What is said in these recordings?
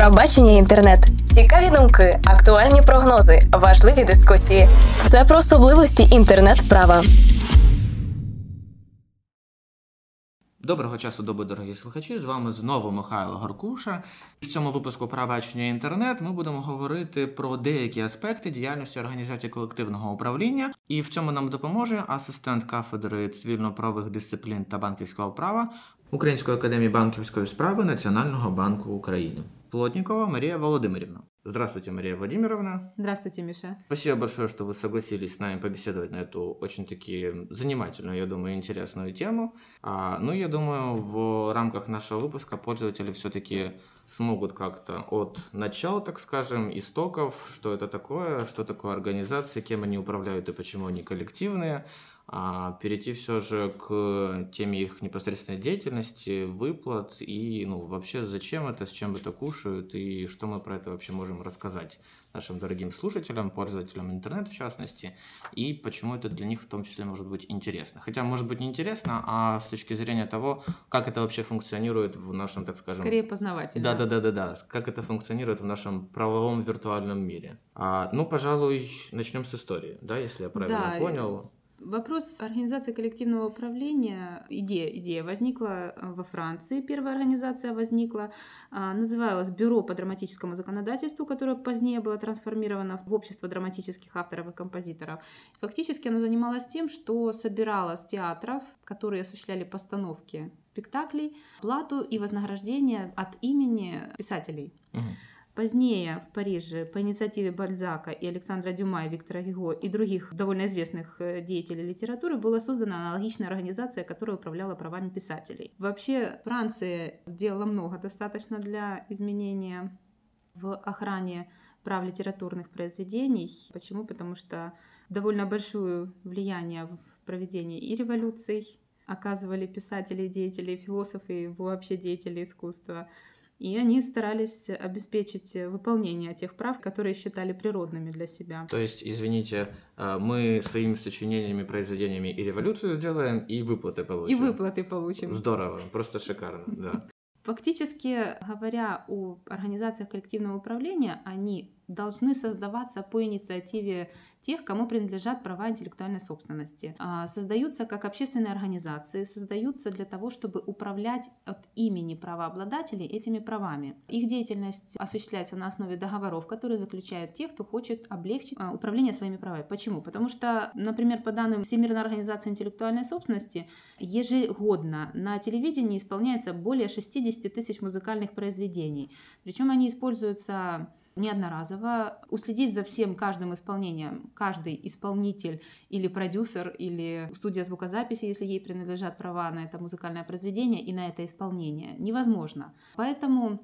Пробачення інтернет, цікаві думки, актуальні прогнози, важливі дискусії. Все про особливості інтернет-права. Доброго часу доби, дорогі слухачі. З вами знову Михайло Горкуша. В цьому випуску «Пробачення інтернет ми будемо говорити про деякі аспекти діяльності організації колективного управління, і в цьому нам допоможе асистент кафедри цивільно-правових дисциплін та банківського права Української академії банківської справи Національного банку України. Плотникова Мария Володимировна. Здравствуйте, Мария Владимировна. Здравствуйте, Миша. Спасибо большое, что вы согласились с нами побеседовать на эту очень-таки занимательную, я думаю, интересную тему. А, ну, я думаю, в рамках нашего выпуска пользователи все-таки смогут как-то от начала, так скажем, истоков, что это такое, что такое организация, кем они управляют и почему они коллективные, а перейти все же к теме их непосредственной деятельности, выплат и ну, вообще зачем это, с чем это кушают и что мы про это вообще можем рассказать нашим дорогим слушателям, пользователям интернета в частности, и почему это для них в том числе может быть интересно. Хотя может быть не интересно, а с точки зрения того, как это вообще функционирует в нашем, так скажем... Скорее познавательно. Да-да-да-да-да, как это функционирует в нашем правовом виртуальном мире. А, ну, пожалуй, начнем с истории, да, если я правильно да, понял. Вопрос организации коллективного управления, идея, идея возникла э, во Франции, первая организация возникла, а, называлась Бюро по драматическому законодательству, которое позднее было трансформировано в Общество драматических авторов и композиторов. Фактически оно занималось тем, что собирало с театров, которые осуществляли постановки спектаклей, плату и вознаграждение от имени писателей. Угу. Позднее в Париже по инициативе Бальзака и Александра Дюма, и Виктора Гиго и других довольно известных э, деятелей литературы была создана аналогичная организация, которая управляла правами писателей. Вообще Франция сделала много достаточно для изменения в охране прав литературных произведений. Почему? Потому что довольно большое влияние в проведении и революций оказывали писатели, деятели, философы, вообще деятели искусства, и они старались обеспечить выполнение тех прав, которые считали природными для себя. То есть, извините, а, мы своими сочинениями, произведениями и революцию сделаем, и выплаты получим. И выплаты получим. Здорово, просто шикарно, да. Фактически говоря о организациях коллективного управления, они должны создаваться по инициативе тех, кому принадлежат права интеллектуальной собственности. А, создаются как общественные организации, создаются для того, чтобы управлять от имени правообладателей этими правами. Их деятельность осуществляется на основе договоров, которые заключают те, кто хочет облегчить а, управление своими правами. Почему? Потому что, например, по данным Всемирной организации интеллектуальной собственности, ежегодно на телевидении исполняется более 60 тысяч музыкальных произведений. Причем они используются не одноразово. Уследить за всем каждым исполнением, каждый исполнитель или продюсер, или студия звукозаписи, если ей принадлежат права на это музыкальное произведение и на это исполнение, невозможно. Поэтому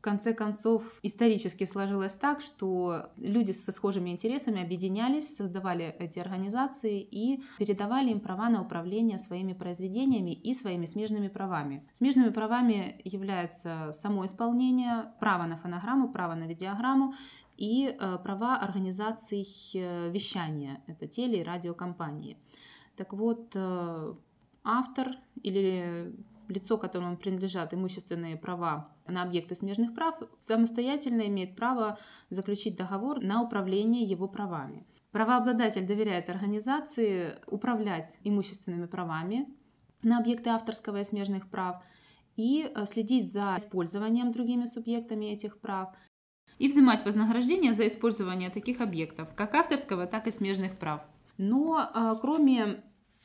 в конце концов, исторически сложилось так, что люди со схожими интересами объединялись, создавали эти организации и передавали им права на управление своими произведениями и своими смежными правами. Смежными правами является само исполнение, право на фонограмму, право на видеограмму и э, права организаций э, вещания, это теле- и радиокомпании. Так вот, э, автор или лицо, которому принадлежат имущественные права на объекты смежных прав, самостоятельно имеет право заключить договор на управление его правами. Правообладатель доверяет организации управлять имущественными правами на объекты авторского и смежных прав и э, следить за использованием другими субъектами этих прав и взимать вознаграждение за использование таких объектов, как авторского, так и смежных прав. Но э, кроме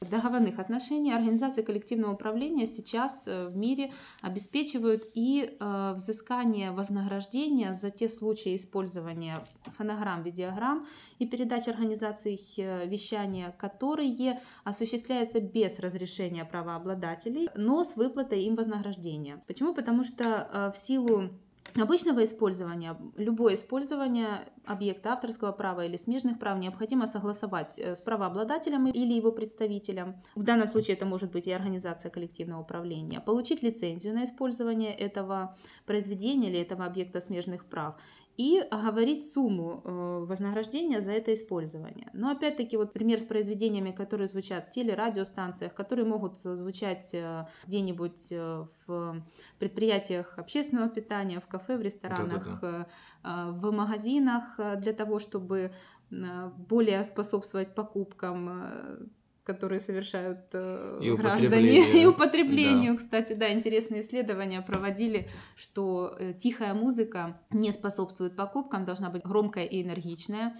договорных отношений организации коллективного управления сейчас э, в мире обеспечивают и э, взыскание вознаграждения за те случаи использования фонограмм, видеограмм и передач организаций э, вещания, которые осуществляются без разрешения правообладателей, но с выплатой им вознаграждения. Почему? Потому что в силу обычного использования, любое использование объекта авторского права или смежных прав необходимо согласовать э, с правообладателем или его представителем. В данном случае это может быть и организация коллективного управления. Получить лицензию на использование этого произведения или этого объекта смежных прав и оговорить сумму э, вознаграждения за это использование. Но опять-таки вот пример с произведениями, которые звучат в телерадиостанциях, которые могут звучать э, где-нибудь э, в предприятиях общественного питания, в кафе, в ресторанах, Да-да-да. в магазинах для того, чтобы более способствовать покупкам которые совершают э, и граждане и употреблению. Да. Кстати, да, интересные исследования проводили, что э, тихая музыка не способствует покупкам, должна быть громкая и энергичная.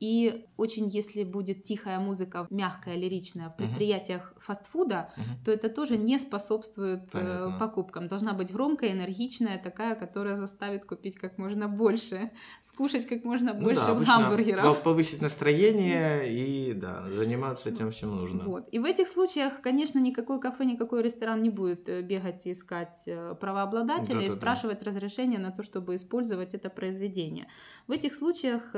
И очень, если будет тихая музыка, мягкая, лиричная в предприятиях угу. фастфуда, угу. то это тоже не способствует э, Понятно. покупкам. Должна быть громкая, энергичная, такая, которая заставит купить как можно больше, скушать как можно ну больше да, гамбургеров. Повысить настроение и да, заниматься тем, чем нужно. Вот. И в этих случаях, конечно, никакой кафе, никакой ресторан не будет э, бегать и искать э, правообладателя да, и да, спрашивать да. разрешение на то, чтобы использовать это произведение. В этих случаях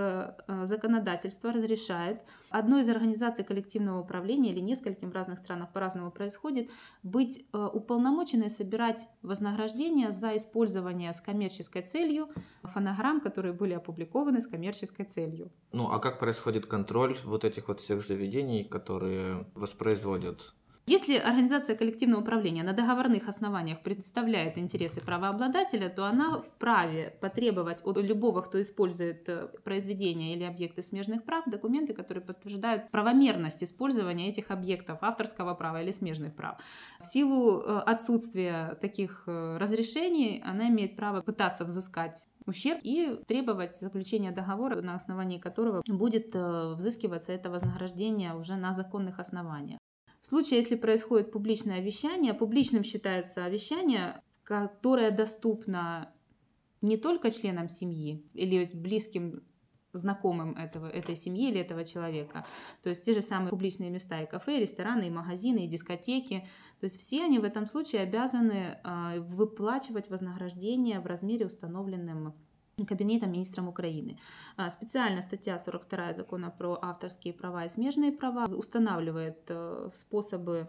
законодатель законодательство разрешает одной из организаций коллективного управления или нескольким в разных странах по-разному происходит, быть э, уполномоченной собирать вознаграждение за использование с коммерческой целью фонограмм, которые были опубликованы с коммерческой целью. Ну а как происходит контроль вот этих вот всех заведений, которые воспроизводят если организация коллективного управления на договорных основаниях представляет интересы правообладателя, то она вправе потребовать от любого, кто использует э, произведения или объекты смежных прав, документы, которые подтверждают правомерность использования этих объектов авторского права или смежных прав. В силу э, отсутствия таких э, разрешений она имеет право пытаться взыскать ущерб и требовать заключения договора, на основании которого будет взыскиваться это вознаграждение уже на законных основаниях. В случае, если происходит публичное вещание, публичным считается вещание, которое доступно не только членам семьи или близким знакомым этого, этой семьи или этого человека. То есть те же самые публичные места и кафе, и рестораны, и магазины, и дискотеки. То есть все они в этом случае обязаны э, выплачивать вознаграждение в размере, установленном Кабинетом министром Украины. А, специально статья 42 закона про авторские права и смежные права устанавливает э, способы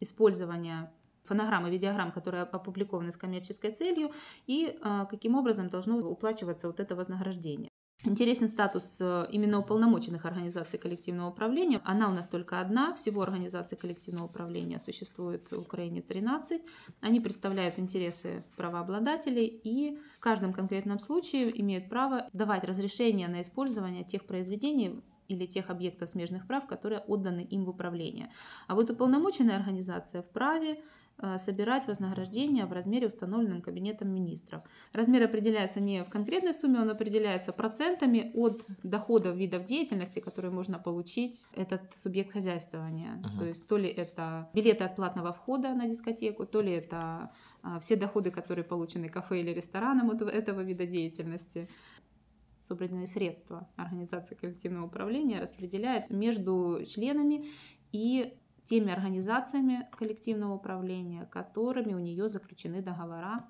использования фонограмм и видеограмм, которые опубликованы с коммерческой целью, и а, каким образом должно уплачиваться вот это вознаграждение. Интересен статус э, именно уполномоченных организаций коллективного управления. Она у нас только одна. Всего организаций коллективного управления существует в Украине 13. Они представляют интересы правообладателей и в каждом конкретном случае имеют право давать разрешение на использование тех произведений, или тех объектов смежных прав, которые отданы им в управление. А вот уполномоченная организация вправе собирать вознаграждение в размере, установленном Кабинетом министров. Размер определяется не в конкретной сумме, он определяется процентами от доходов видов деятельности, которые можно получить этот субъект хозяйствования. Uh-huh. То есть то ли это билеты от платного входа на дискотеку, то ли это а, все доходы, которые получены кафе или рестораном от этого вида деятельности собранные средства организации коллективного управления распределяет между членами и теми организациями коллективного управления, которыми у нее заключены договора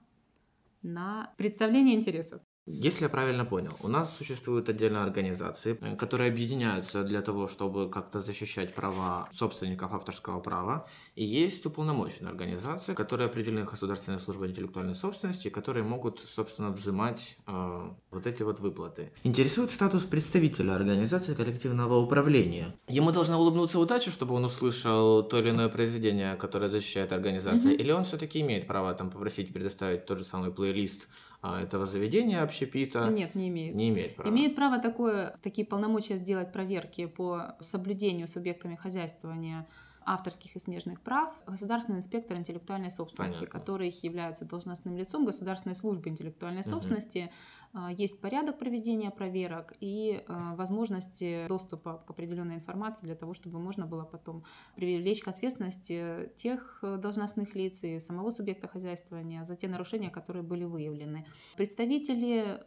на представление интересов. Если я правильно понял, у нас существуют отдельные организации, э, которые объединяются для того, чтобы как-то защищать права собственников авторского права, и есть уполномоченные организации, которые определены Государственной службой интеллектуальной собственности, которые могут, собственно, взимать э, вот эти вот выплаты. Интересует статус представителя организации коллективного управления. Ему должна улыбнуться удача, чтобы он услышал то или иное произведение, которое защищает организация, mm-hmm. или он все-таки имеет право там попросить предоставить тот же самый плейлист этого заведения общепита? Нет, не имеет. Не имеет права. Имеет право такое, такие полномочия сделать проверки по соблюдению субъектами хозяйствования авторских и смежных прав государственный инспектор интеллектуальной собственности, Понятно. который является должностным лицом Государственной службы интеллектуальной угу. собственности. А, есть порядок проведения проверок и а, возможности доступа к определенной информации для того, чтобы можно было потом привлечь к ответственности тех э, должностных лиц и самого субъекта хозяйствования за те нарушения, которые были выявлены. Представители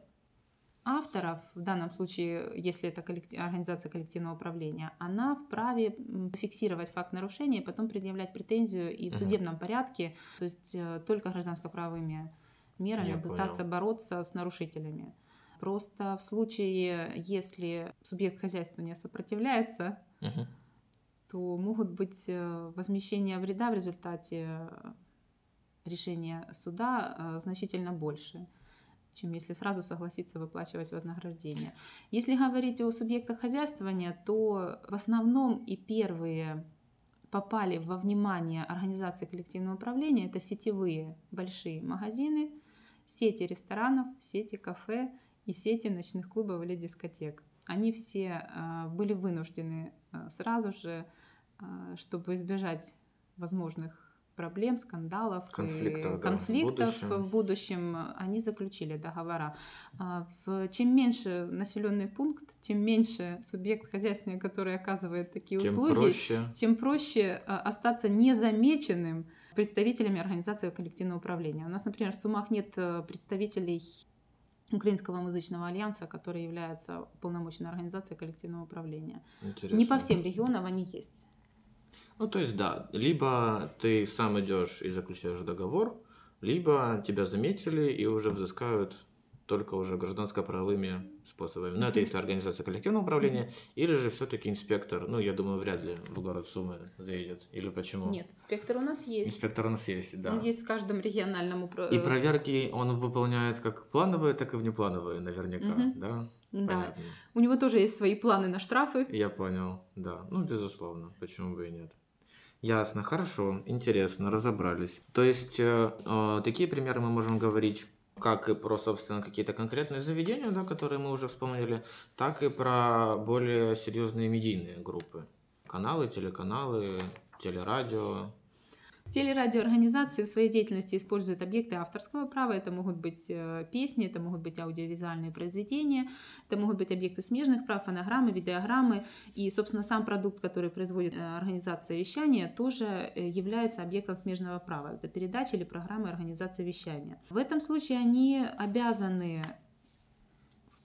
авторов, в данном случае, если это коллектив, организация коллективного управления, она вправе фиксировать факт нарушения и потом предъявлять претензию и в судебном порядке, то есть э, только гражданско-правовыми мерами Я пытаться понял. бороться с нарушителями Просто в случае, если субъект хозяйства не сопротивляется, Мгм. то могут быть э, возмещения вреда в результате решения суда э, значительно больше, чем если сразу согласиться выплачивать вознаграждение. Если говорить о субъектах хозяйствования, то в основном и первые попали во внимание организации коллективного управления это сетевые большие магазины, сети ресторанов, сети кафе и сети ночных клубов или дискотек. Они все э, были вынуждены э, сразу же, э, чтобы избежать возможных проблем, скандалов, и Конфликтов, да, в конфликтов будущем. в будущем, они заключили договора. А, Чем меньше населенный пункт, тем меньше субъект хозяйственный, который оказывает такие Тем услуги, проще. тем проще а, остаться незамеченным представителями организации коллективного управления. У нас, например, в Сумах нет э, представителей Украинского музычного альянса, который является полномоченной организацией коллективного управления. Интересно. Не по всем регионам они есть. Ну, то есть, да, либо ты сам идешь и заключаешь договор, либо тебя заметили и уже взыскают только уже гражданско-правовыми способами. Ну, это если организация коллективного управления, или же все-таки инспектор, ну, я думаю, вряд ли в город Сумы заедет. Или почему? Нет, инспектор у нас есть. Инспектор у нас есть, да. Он есть в каждом региональном упра- И проверки он выполняет как плановые, так и внеплановые, наверняка, Мгм. да? Да. Понятно. У него тоже есть свои планы на штрафы. Я понял, да. Ну, безусловно, почему бы и нет. Ясно, хорошо, интересно, разобрались. То есть, э, э, такие примеры мы можем говорить как и про, собственно, какие-то конкретные заведения, да, которые мы уже вспомнили, так и про более серьезные медийные группы. Каналы, телеканалы, телерадио. Телерадиоорганизации в своей деятельности используют объекты авторского права. Это могут быть э, песни, это могут быть аудиовизуальные произведения, это могут быть объекты смежных прав, фонограммы, видеограммы. И, собственно, сам продукт, который производит э, организация вещания, тоже э, является объектом смежного права. Это передача или программа организации вещания. В этом случае они обязаны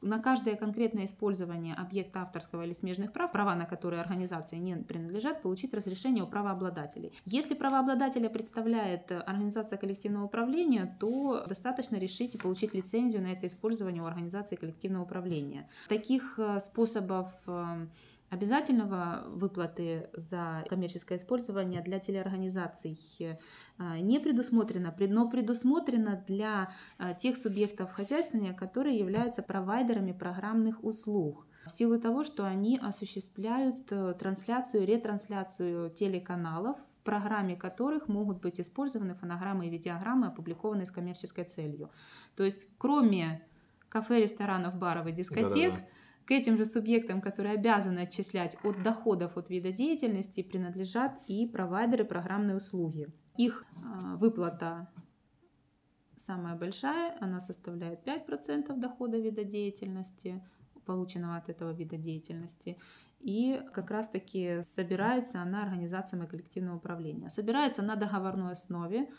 на каждое конкретное использование объекта авторского или смежных прав, права на которые организации не принадлежат, получить разрешение у правообладателей. Если правообладателя представляет организация коллективного управления, то достаточно решить и получить лицензию на это использование у организации коллективного управления. Таких э, способов э, обязательного выплаты за коммерческое использование для телеорганизаций э, не предусмотрено, пред- но предусмотрено для э, тех субъектов хозяйствования, которые являются провайдерами программных услуг. В силу того, что они осуществляют э, трансляцию, ретрансляцию телеканалов, в программе которых могут быть использованы фонограммы и видеограммы, опубликованные с коммерческой целью. То есть, кроме кафе, ресторанов, баров и дискотек, Да-да-да. К этим же субъектам, которые обязаны отчислять от доходов от вида деятельности, принадлежат и провайдеры программной услуги. Их э, выплата самая большая, она составляет 5% дохода вида деятельности, полученного от этого вида деятельности. И как раз-таки собирается она организациями коллективного управления. Собирается на договорной основе, а,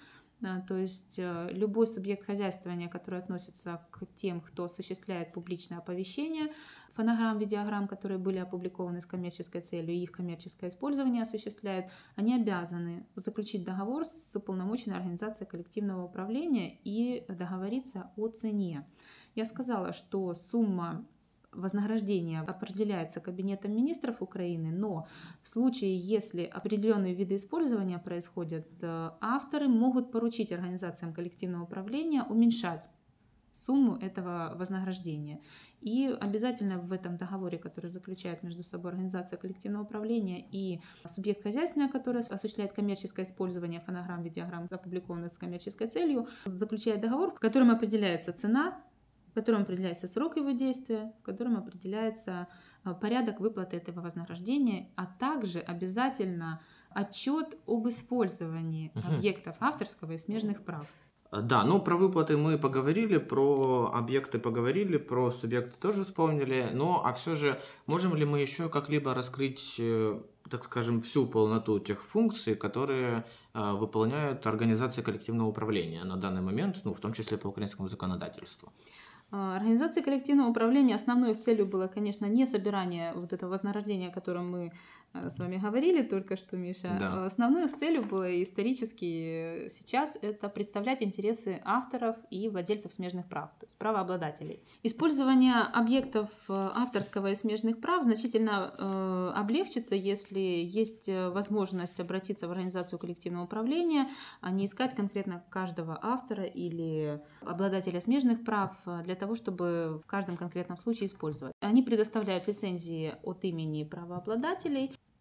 то есть э, любой субъект хозяйствования, который относится к тем, кто осуществляет публичное оповещение, фонограмм, видеограмм, которые были опубликованы с коммерческой целью, и их коммерческое использование осуществляет, они обязаны заключить договор с уполномоченной организацией коллективного управления и договориться о цене. Я сказала, что сумма вознаграждения определяется Кабинетом министров Украины, но в случае, если определенные виды использования происходят, э, авторы могут поручить организациям коллективного управления уменьшать сумму этого вознаграждения. И обязательно в этом договоре, который заключает между собой организация коллективного управления и субъект хозяйственный, который осуществляет коммерческое использование фонограмм, видеограмм, опубликованных с коммерческой целью, заключает договор, в котором определяется цена, в котором определяется срок его действия, в котором определяется а, порядок выплаты этого вознаграждения, а также обязательно отчет об использовании Мгм. объектов авторского и смежных прав. А, Да, ну про выплаты мы поговорили, про объекты поговорили, про субъекты тоже вспомнили. Ну, а все же, можем ли мы еще как-либо раскрыть, э, так скажем, всю полноту тех функций, которые э, выполняют организации коллективного управления на данный момент, ну, в том числе по украинскому законодательству? А, Организации коллективного управления основной их целью было, конечно, не собирание вот этого вознаграждения, о котором мы с вами говорили только что, Миша. Да. Основной их целью было исторически сейчас это представлять интересы авторов и владельцев смежных прав, то есть правообладателей. Использование объектов авторского и смежных прав значительно э, облегчится, если есть возможность обратиться в организацию коллективного управления, а не искать конкретно каждого автора или обладателя смежных прав для того, чтобы в каждом конкретном случае использовать. Они предоставляют лицензии от имени правообладателей.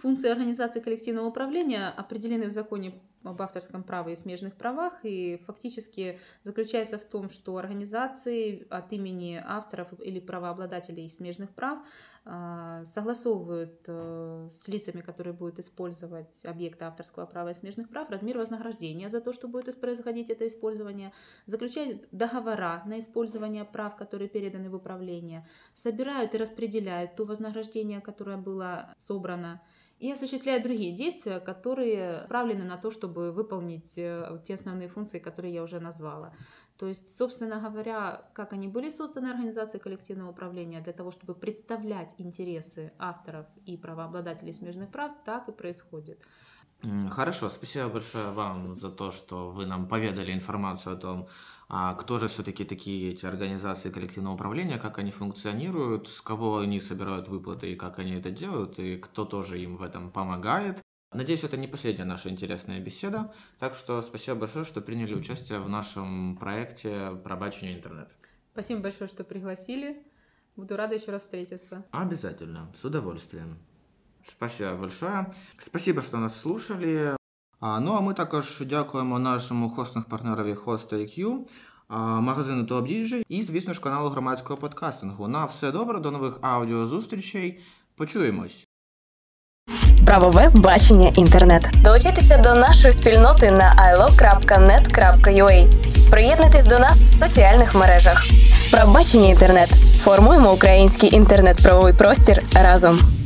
Функции организации коллективного управления определены в законе об авторском праве и смежных правах, и фактически заключается в том, что организации от имени авторов или правообладателей смежных прав а, согласовывают э, с лицами, которые будут использовать объекты авторского права и смежных прав, размер вознаграждения за то, что будет происходить это использование, заключают договора на использование прав, которые переданы в управление, собирают и распределяют то вознаграждение, которое было собрано, и осуществляет другие действия, которые направлены на то, чтобы выполнить э, те основные функции, которые я уже назвала. То есть, собственно говоря, как они были созданы организации коллективного управления для того, чтобы представлять интересы авторов и правообладателей смежных прав, так и происходит. Хорошо, спасибо большое вам за то, что вы нам поведали информацию о том, а кто же все-таки такие эти организации коллективного управления, как они функционируют, с кого они собирают выплаты и как они это делают, и кто тоже им в этом помогает. Надеюсь, это не последняя наша интересная беседа, так что спасибо большое, что приняли участие в нашем проекте «Пробачение интернет». Спасибо большое, что пригласили. Буду рада еще раз встретиться. Обязательно, с удовольствием. Спасибо большое. Спасибо, що нас слушали. А, ну а ми також дякуємо нашому хостинг партнерові Host.IQ, магазину TopDJ і, звісно ж, каналу громадського подкастингу. На все добре, до нових аудіозустрічей. Почуємось. Правове бачення інтернет. Долучайтеся до нашої спільноти на ilo.net.ua. Приєднуйтесь до нас в соціальних мережах. Правбачення інтернет. Формуємо український інтернет-правовий простір разом.